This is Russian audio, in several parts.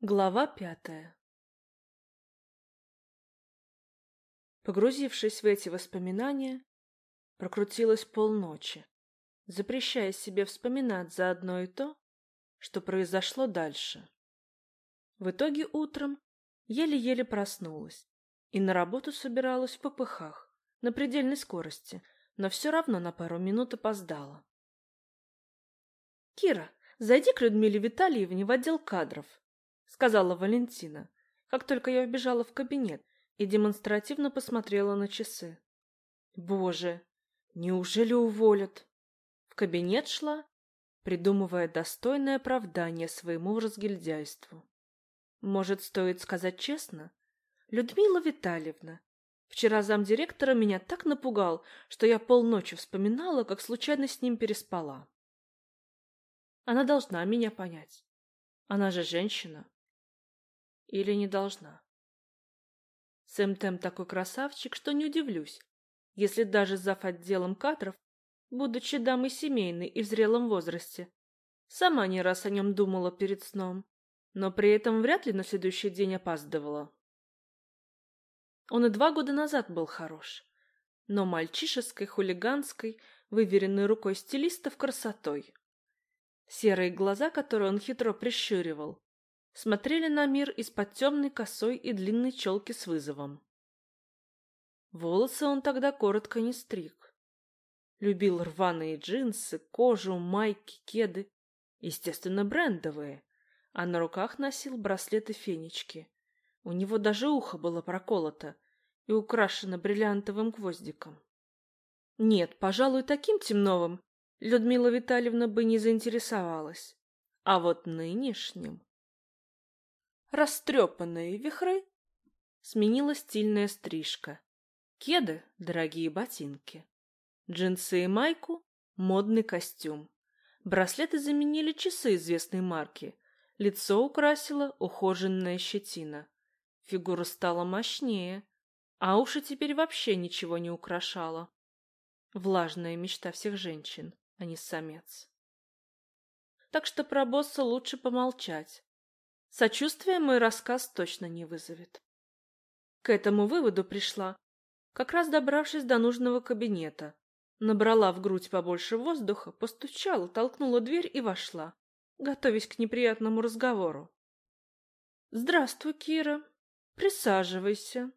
Глава пятая Погрузившись в эти воспоминания, прокрутилась полночи, запрещая себе вспоминать заодно и то, что произошло дальше. В итоге утром еле-еле проснулась и на работу собиралась в попыхах, на предельной скорости, но все равно на пару минут опоздала. «Кира, зайди к Людмиле Витальевне в отдел кадров», сказала Валентина, как только я вбежала в кабинет и демонстративно посмотрела на часы. Боже, неужели уволят? В кабинет шла, придумывая достойное оправдание своему разгильдяйству. Может, стоит сказать честно? Людмила Витальевна, вчера замдиректора меня так напугал, что я полночи вспоминала, как случайно с ним переспала. Она должна меня понять. Она же женщина. Или не должна? Сэм Тэм такой красавчик, что не удивлюсь, если даже зав. отделом кадров, будучи дамой семейной и в зрелом возрасте, сама не раз о нем думала перед сном, но при этом вряд ли на следующий день опаздывала. Он и два года назад был хорош, но мальчишеской, хулиганской, выверенной рукой стилистов красотой. Серые глаза, которые он хитро прищуривал, смотрели на мир из-под темной косой и длинной челки с вызовом. Волосы он тогда коротко не стриг. Любил рваные джинсы, кожу, майки, кеды, естественно, брендовые, а на руках носил браслеты-фенечки. У него даже ухо было проколото и украшено бриллиантовым гвоздиком. Нет, пожалуй, таким темновым Людмила Витальевна бы не заинтересовалась. А вот нынешним растрепанные вихры, сменила стильная стрижка. Кеды — дорогие ботинки. Джинсы и майку — модный костюм. Браслеты заменили часы известной марки. Лицо украсила ухоженная щетина. Фигура стала мощнее, а уши теперь вообще ничего не украшала. Влажная мечта всех женщин, а не самец. Так что про босса лучше помолчать. Сочувствия мой рассказ точно не вызовет. К этому выводу пришла, как раз добравшись до нужного кабинета. Набрала в грудь побольше воздуха, постучала, толкнула дверь и вошла, готовясь к неприятному разговору. «Здравствуй, Кира. Присаживайся»,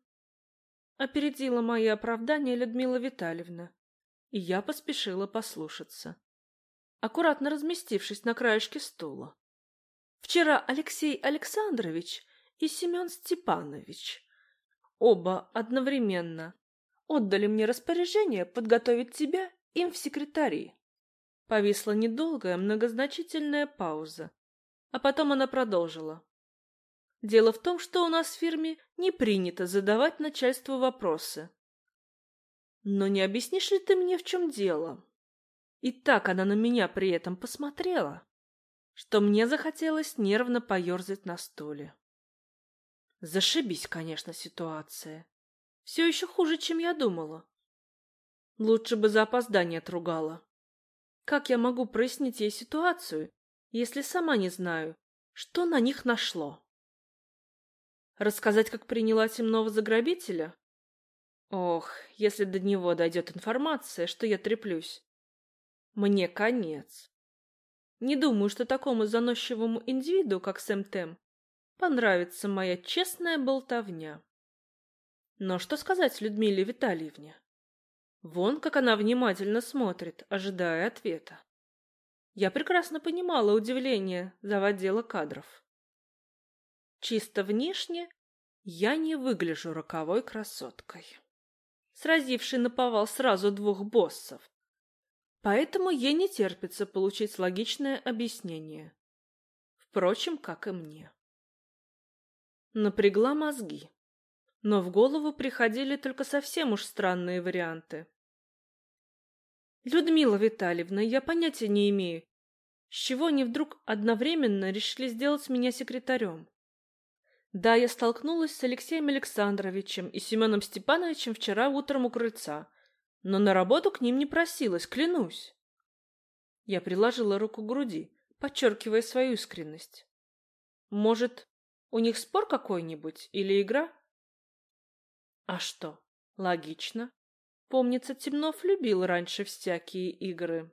— опередила мои оправдания Людмила Витальевна, и я поспешила послушаться, аккуратно разместившись на краешке стула. Вчера Алексей Александрович и Семен Степанович оба одновременно отдали мне распоряжение подготовить тебя им в секретари. Повисла недолгая, многозначительная пауза, а потом она продолжила. Дело в том, что у нас в фирме не принято задавать начальству вопросы. Но не объяснишь ли ты мне, в чем дело? И так она на меня при этом посмотрела что мне захотелось нервно поерзать на стуле. Зашибись, конечно, ситуация. Все еще хуже, чем я думала. Лучше бы за опоздание отругала. Как я могу прояснить ей ситуацию, если сама не знаю, что на них нашло? Рассказать, как приняла темного заграбителя? Ох, если до него дойдет информация, что я треплюсь. Мне конец. Не думаю, что такому заносчивому индивиду, как Сэм Тем, понравится моя честная болтовня. Но что сказать Людмиле Витальевне? Вон, как она внимательно смотрит, ожидая ответа. Я прекрасно понимала удивление заводила кадров. Чисто внешне я не выгляжу роковой красоткой, сразившей наповал сразу двух боссов, Поэтому ей не терпится получить логичное объяснение. Впрочем, как и мне. Напрягла мозги. Но в голову приходили только совсем уж странные варианты. «Людмила Витальевна, я понятия не имею, с чего они вдруг одновременно решили сделать меня секретарем. Да, я столкнулась с Алексеем Александровичем и Семеном Степановичем вчера утром у крыльца – но на работу к ним не просилась, клянусь. Я приложила руку к груди, подчеркивая свою искренность. Может, У них спор какой-нибудь или игра? А что? Логично. Помнится, Темнов любил раньше всякие игры.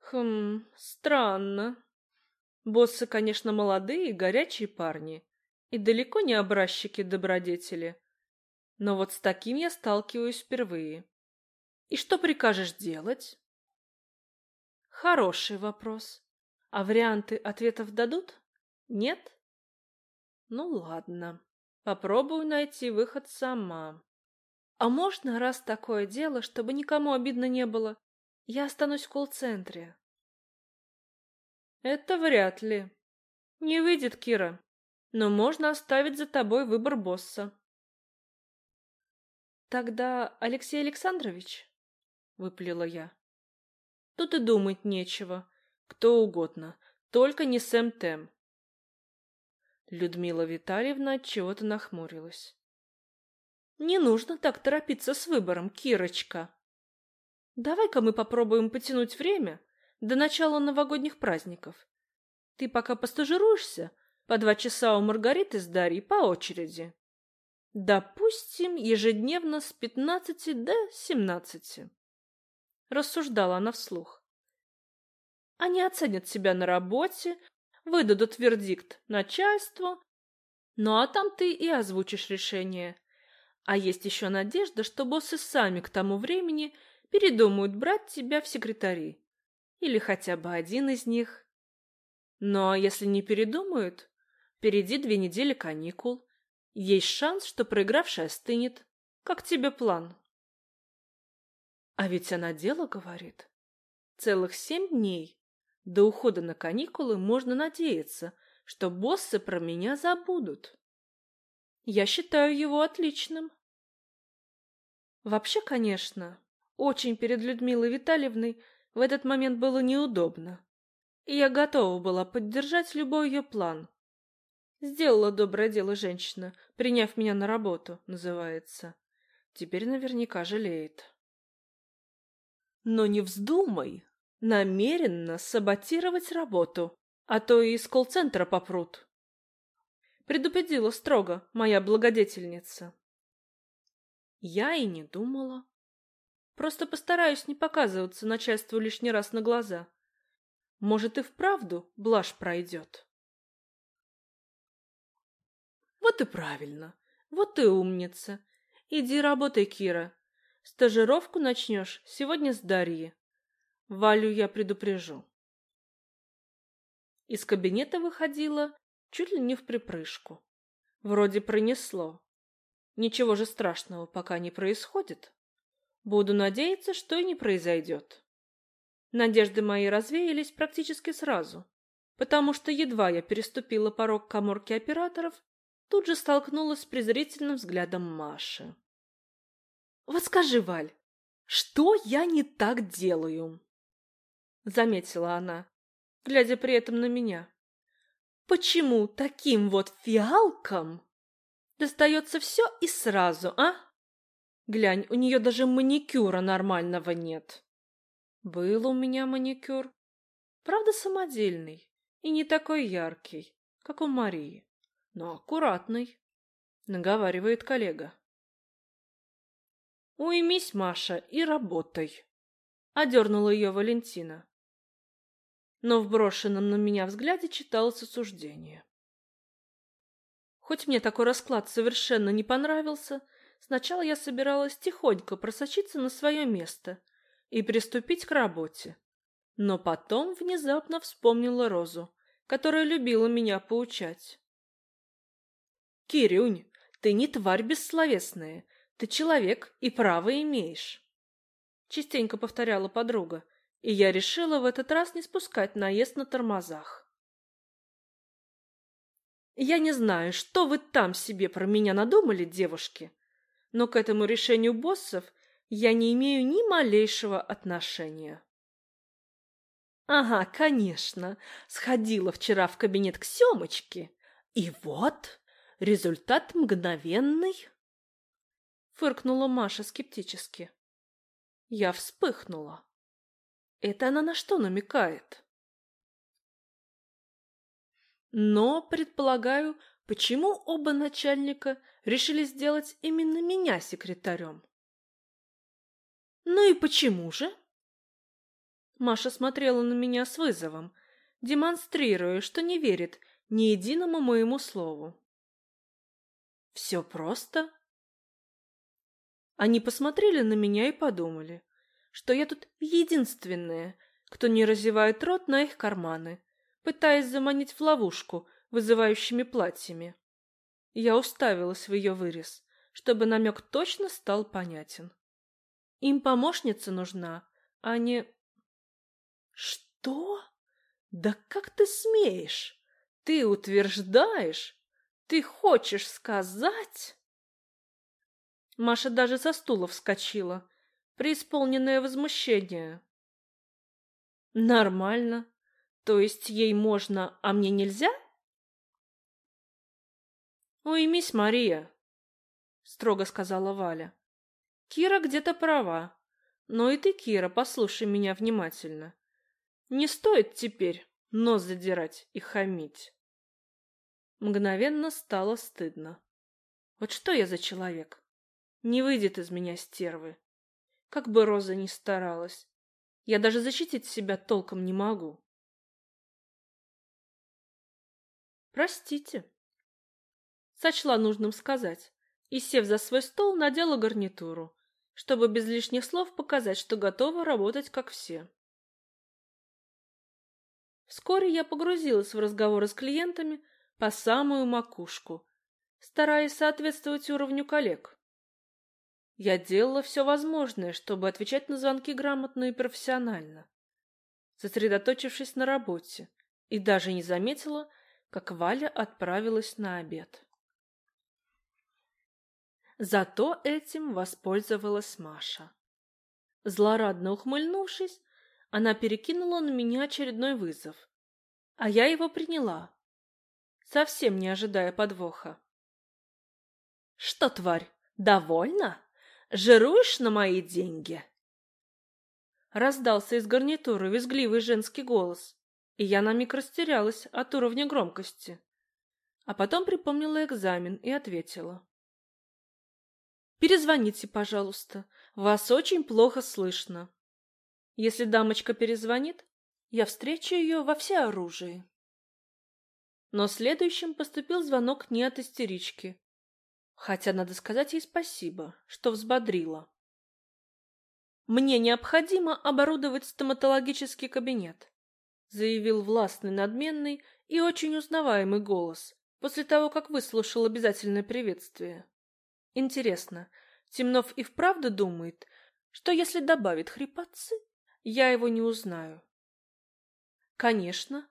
Хм, странно. Боссы, конечно, молодые, горячие парни. И далеко не образчики добродетели. Но вот с таким я сталкиваюсь впервые. И что прикажешь делать? Хороший вопрос. А варианты ответов дадут? Нет? Ну ладно. Попробую найти выход сама. А можно, раз такое дело, чтобы никому обидно не было, я останусь в колл-центре? Это вряд ли. Не выйдет, Кира. Но можно оставить за тобой выбор босса. Тогда Алексей Александрович? Выплела я. Тут и думать нечего. Кто угодно. Только не Сэм Тэм. Людмила Витальевна чего-то нахмурилась. Не нужно так торопиться с выбором, Кирочка. Давай-ка мы попробуем потянуть время до начала новогодних праздников. Ты пока постажируешься по два часа у Маргариты с Дарьей по очереди. Допустим, ежедневно с пятнадцати до семнадцати. Рассуждала она вслух. Они оценят себя на работе, выдадут вердикт начальству. Ну а там ты и озвучишь решение. А есть еще надежда, что боссы сами к тому времени передумают брать тебя в секретари. Или хотя бы один из них. Но если не передумают, впереди две недели каникул. Есть шанс, что проигравший остынет. Как тебе план? А ведь она дело говорит. Целых семь дней. До ухода на каникулы можно надеяться, что боссы про меня забудут. Я считаю его отличным. Вообще, конечно, очень перед Людмилой Витальевной в этот момент было неудобно. И я готова была поддержать любой ее план. Сделала доброе дело женщина, приняв меня на работу, называется. Теперь наверняка жалеет. Но не вздумай намеренно саботировать работу, а то и из колл-центра попрут. Предупредила строго моя благодетельница. Я и не думала. Просто постараюсь не показываться начальству лишний раз на глаза. Может, и вправду блажь пройдет. Вот и правильно. Вот и умница. Иди работай, Кира. Стажировку начнешь сегодня с Дарьей. Валю я предупрежу. Из кабинета выходила чуть ли не в припрыжку. Вроде пронесло. Ничего же страшного пока не происходит. Буду надеяться, что и не произойдет. Надежды мои развеялись практически сразу, потому что едва я переступила порог каморки операторов, тут же столкнулась с презрительным взглядом Маши. «Вот скажи, Валь, что я не так делаю?» заметила она, глядя при этом на меня. Почему таким вот фиалкам достается все и сразу, а? Глянь, у нее даже маникюра нормального нет. Был у меня маникюр, правда самодельный и не такой яркий, как у Марии, но аккуратный, наговаривает коллега. Уймись, Маша, и работай, одернула ее Валентина но в брошенном на меня взгляде читалось осуждение. Хоть мне такой расклад совершенно не понравился, сначала я собиралась тихонько просочиться на свое место и приступить к работе. Но потом внезапно вспомнила Розу, которая любила меня поучать. «Кирюнь, ты не тварь бессловесная, ты человек и право имеешь», — частенько повторяла подруга, и я решила в этот раз не спускать наезд на тормозах. Я не знаю, что вы там себе про меня надумали, девушки, но к этому решению боссов я не имею ни малейшего отношения. Ага, конечно, сходила вчера в кабинет к Семочке, и вот результат мгновенный. Фыркнула Маша скептически. Я вспыхнула. Это она на что намекает? Но, предполагаю, почему оба начальника решили сделать именно меня секретарем? Ну и почему же? Маша смотрела на меня с вызовом, демонстрируя, что не верит ни единому моему слову. Все просто. Они посмотрели на меня и подумали, что я тут единственная, кто не разевает рот на их карманы, пытаясь заманить в ловушку вызывающими платьями. Я уставилась в ее вырез, чтобы намек точно стал понятен. Им помощница нужна, а не... Что? Да как ты смеешь? Ты утверждаешь? Ты хочешь сказать? Маша даже со стула вскочила, преисполненное возмущение. Нормально. То есть ей можно, а мне нельзя? Уймись, Мария, строго сказала Валя. Кира где-то права. Но и ты, Кира, послушай меня внимательно. Не стоит теперь нос задирать и хамить. Мгновенно стало стыдно. Вот что я за человек? Не выйдет из меня стервы. Как бы Роза ни старалась. Я даже защитить себя толком не могу. Простите. Сочла нужным сказать и, сев за свой стол, надела гарнитуру, чтобы без лишних слов показать, что готова работать как все. Вскоре я погрузилась в разговоры с клиентами по самую макушку, стараясь соответствовать уровню коллег. Я делала все возможное, чтобы отвечать на звонки грамотно и профессионально, сосредоточившись на работе, и даже не заметила, как Валя отправилась на обед. Зато этим воспользовалась Маша. Злорадно ухмыльнувшись, она перекинула на меня очередной вызов, а я его приняла, совсем не ожидая подвоха. «Что, тварь, довольна? Жируешь на мои деньги?» Раздался из гарнитуры визгливый женский голос, и я на миг растерялась от уровня громкости. А потом припомнила экзамен и ответила. Перезвоните, пожалуйста. Вас очень плохо слышно. Если дамочка перезвонит, я встречу ее во всеоружии. Но следующим поступил звонок не от истерички. Хотя надо сказать ей спасибо, что взбодрила. «Мне необходимо оборудовать стоматологический кабинет», заявил властный, надменный и очень узнаваемый голос после того, как выслушал обязательное приветствие. Интересно, Темнов и вправду думает, что если добавит хрипотцы, я его не узнаю? Конечно,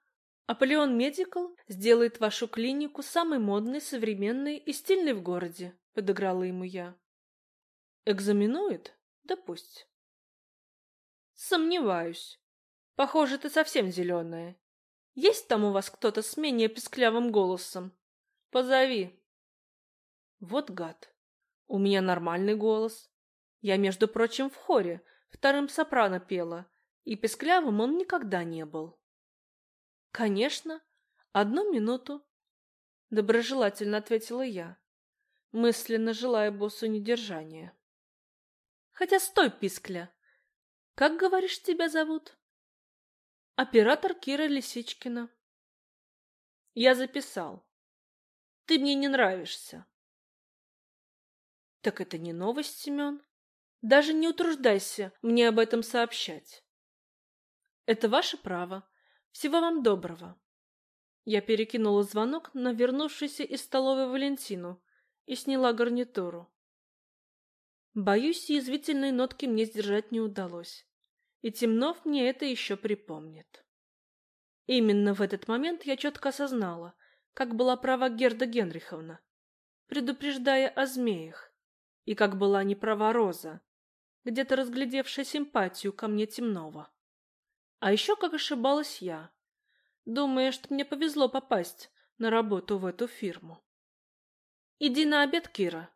Аполеон Медикал сделает вашу клинику самой модной, современной и стильной в городе, подыграла ему я. Экзаменует? Да пусть. Сомневаюсь. Похоже, ты совсем зеленая. Есть там у вас кто-то с менее песклявым голосом? Позови. Вот гад. У меня нормальный голос. Я, между прочим, в хоре, вторым сопрано пела, и песклявым он никогда не был. Конечно, одну минуту, доброжелательно ответила я, мысленно желая боссу недержания. Хотя стой, пискля. Как говоришь, тебя зовут? Оператор Кира Лисичкина. Я записал. Ты мне не нравишься. Так это не новость, Семен. Даже не утруждайся мне об этом сообщать. Это ваше право. Всего вам доброго. Я перекинула звонок на вернувшуюся из столовой Валентину и сняла гарнитуру. Боюсь, язвительные нотки мне сдержать не удалось, и Темнов мне это еще припомнит. Именно в этот момент я четко осознала, как была права Герда Генриховна, предупреждая о змеях, и как была неправа Роза, где-то разглядевшая симпатию ко мне темного. А еще как ошибалась я, думая, что мне повезло попасть на работу в эту фирму. «Иди на обед, Кира!»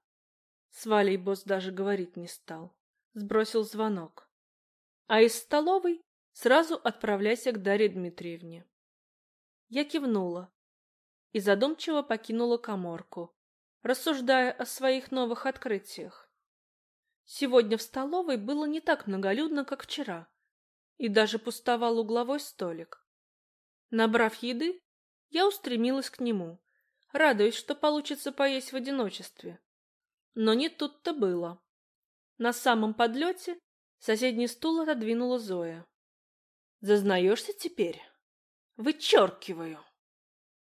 С Валей босс даже говорить не стал. Сбросил звонок. А из столовой сразу отправляйся к Дарье Дмитриевне. Я кивнула, и задумчиво покинула коморку, рассуждая о своих новых открытиях. Сегодня в столовой было не так многолюдно, как вчера, и даже пустовал угловой столик. Набрав еды, я устремилась к нему, радуясь, что получится поесть в одиночестве. Но не тут-то было. На самом подлете соседний стул отодвинула Зоя. «Зазнаешься теперь?» «Вычеркиваю!»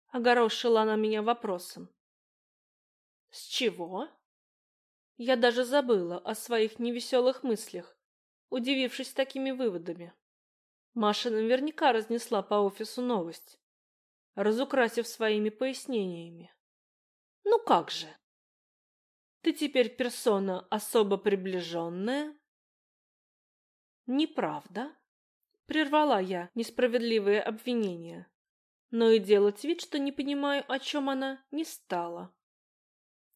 Огорошила она меня вопросом. «С чего?» Я даже забыла о своих невеселых мыслях, удивившись такими выводами. Маша наверняка разнесла по офису новость, разукрасив своими пояснениями. «Ну как же? Ты теперь персона особо приближенная?» «Неправда», — прервала я несправедливые обвинения, но и делать вид, что не понимаю, о чем она, не стала.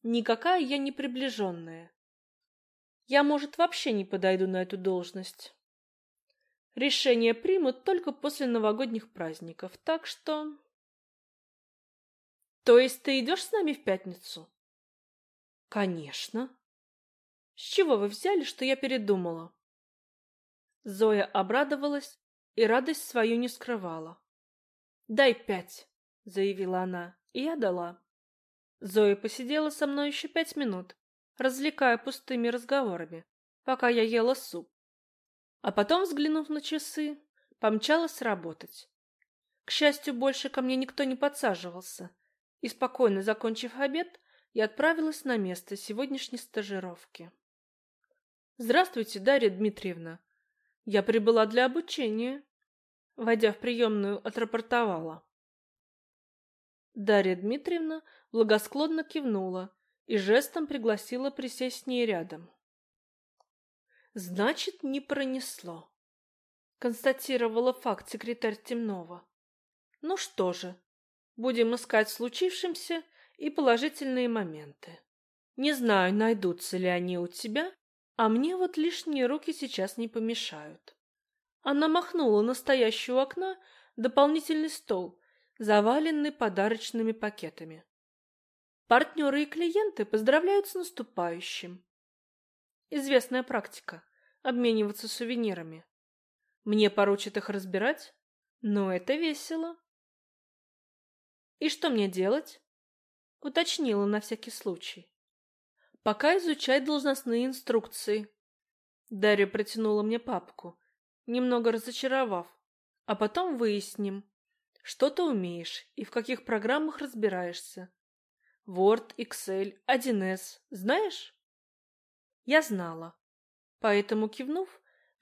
Никакая я не приближенная. Я, может, вообще не подойду на эту должность. Решение примут только после новогодних праздников, так что... То есть ты идешь с нами в пятницу? Конечно. С чего вы взяли, что я передумала? Зоя обрадовалась и радость свою не скрывала. «Дай пять», — заявила она, и я дала. Зоя посидела со мной еще пять минут, развлекая пустыми разговорами, пока я ела суп. А потом, взглянув на часы, помчалась работать. К счастью, больше ко мне никто не подсаживался, и, спокойно закончив обед, я отправилась на место сегодняшней стажировки. «Здравствуйте, Дарья Дмитриевна. Я прибыла для обучения». Войдя в приемную, отрапортовала. Дарья Дмитриевна благосклонно кивнула и жестом пригласила присесть с ней рядом. «Значит, не пронесло», — констатировала факт секретарь Темнова. «Ну что же, будем искать в случившемся и положительные моменты. Не знаю, найдутся ли они у тебя, а мне вот лишние руки сейчас не помешают». Она махнула на стоящий у окна дополнительный стол заваленный подарочными пакетами. Партнеры и клиенты поздравляют с наступающим. Известная практика – обмениваться сувенирами. Мне поручат их разбирать, но это весело. И что мне делать? Уточнила на всякий случай. Пока изучать должностные инструкции. Дарья протянула мне папку, немного разочаровав, а потом выясним, что ты умеешь и в каких программах разбираешься? Word, Excel, 1С. Знаешь? Я знала. Поэтому, кивнув,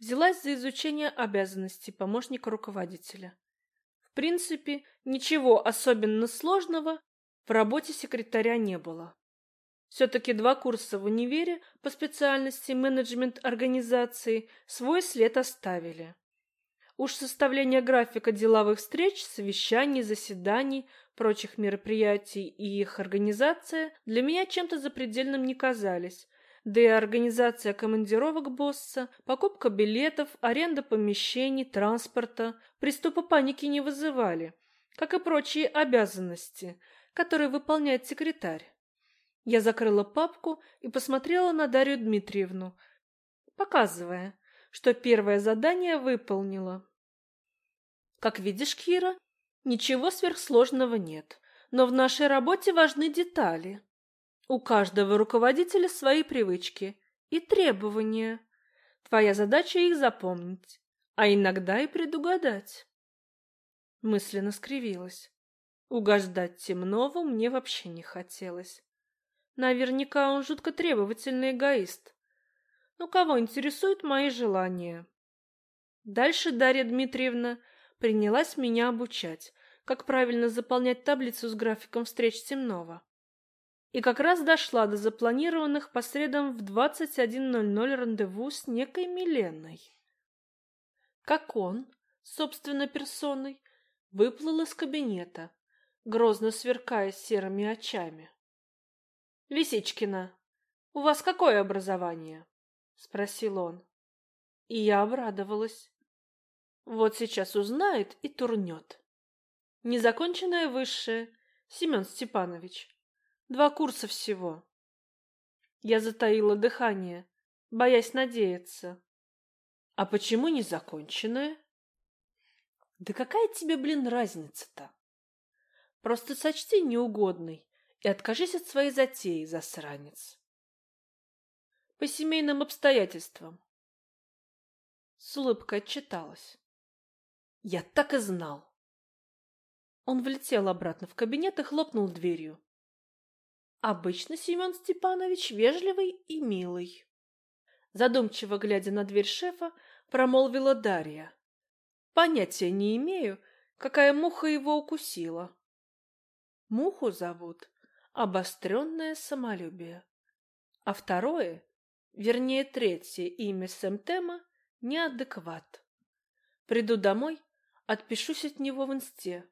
взялась за изучение обязанностей помощника руководителя. В принципе, ничего особенно сложного в работе секретаря не было. Все-таки два курса в универе по специальности менеджмент организации свой след оставили. Уж составление графика деловых встреч, совещаний, заседаний, прочих мероприятий и их организация для меня чем-то запредельным не казались. Да и организация командировок босса, покупка билетов, аренда помещений, транспорта, приступа паники не вызывали, как и прочие обязанности, которые выполняет секретарь. Я закрыла папку и посмотрела на Дарью Дмитриевну, показывая, что первое задание выполнила. Как видишь, Кира, ничего сверхсложного нет, но в нашей работе важны детали. У каждого руководителя свои привычки и требования. Твоя задача их запомнить, а иногда и предугадать. Мысленно скривилась. Угождать Темнову мне вообще не хотелось. Наверняка он жутко требовательный эгоист. Но кого интересуют мои желания? Дальше Дарья Дмитриевна принялась меня обучать, как правильно заполнять таблицу с графиком встреч Темнова. И как раз дошла до запланированных по средам в 21.00 рандеву с некой Миленой. Как он, собственно персоной, выплыл из кабинета, грозно сверкая серыми очами. «Лисичкина, у вас какое образование?» — спросил он. И я обрадовалась. Вот сейчас узнает и турнет. Незаконченное высшее, Семен Степанович. Два курса всего. Я затаила дыхание, боясь надеяться. А почему не законченная? Да какая тебе, блин, разница-то? Просто сочти неугодный и откажись от своей затеи, засранец. По семейным обстоятельствам. С улыбкой отчиталась. Я так и знал. Он влетел обратно в кабинет и хлопнул дверью. Обычно Семен Степанович вежливый и милый. Задумчиво глядя на дверь шефа, промолвила Дарья. Понятия не имею, какая муха его укусила. Муху зовут обостренное самолюбие. А второе, вернее третье имя Сэмтема – неадекват. Приду домой, отпишусь от него в инсте.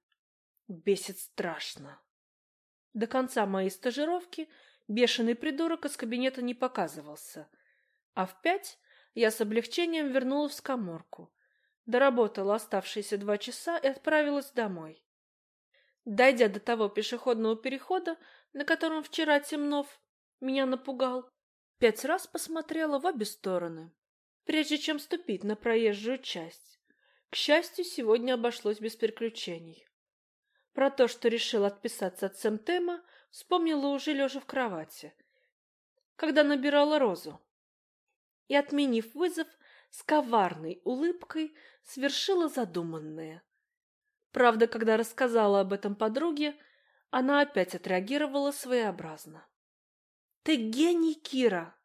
Бесит страшно. До конца моей стажировки бешеный придурок из кабинета не показывался, а в пять я с облегчением вернулась в коморку, доработала оставшиеся два часа и отправилась домой. Дойдя до того пешеходного перехода, на котором вчера Темнов меня напугал, пять раз посмотрела в обе стороны, прежде чем ступить на проезжую часть. К счастью, сегодня обошлось без приключений. Про то, что решил отписаться от Сэмтема, вспомнила уже лежа в кровати, когда набирала розу. И, отменив вызов, с коварной улыбкой свершила задуманное. Правда, когда рассказала об этом подруге, она опять отреагировала своеобразно. «Ты гений, Кира!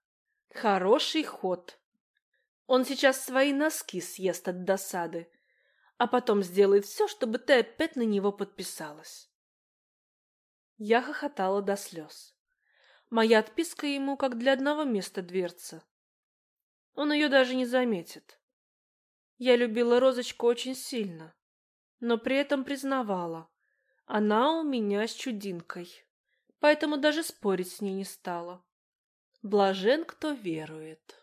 Хороший ход! Он сейчас свои носки съест от досады, а потом сделает все, чтобы ты опять на него подписалась. Я хохотала до слез. Моя отписка ему как для одного места дверца. Он ее даже не заметит. Я любила Розочку очень сильно, но при этом признавала, она у меня с чудинкой, поэтому даже спорить с ней не стала. Блажен, кто верует.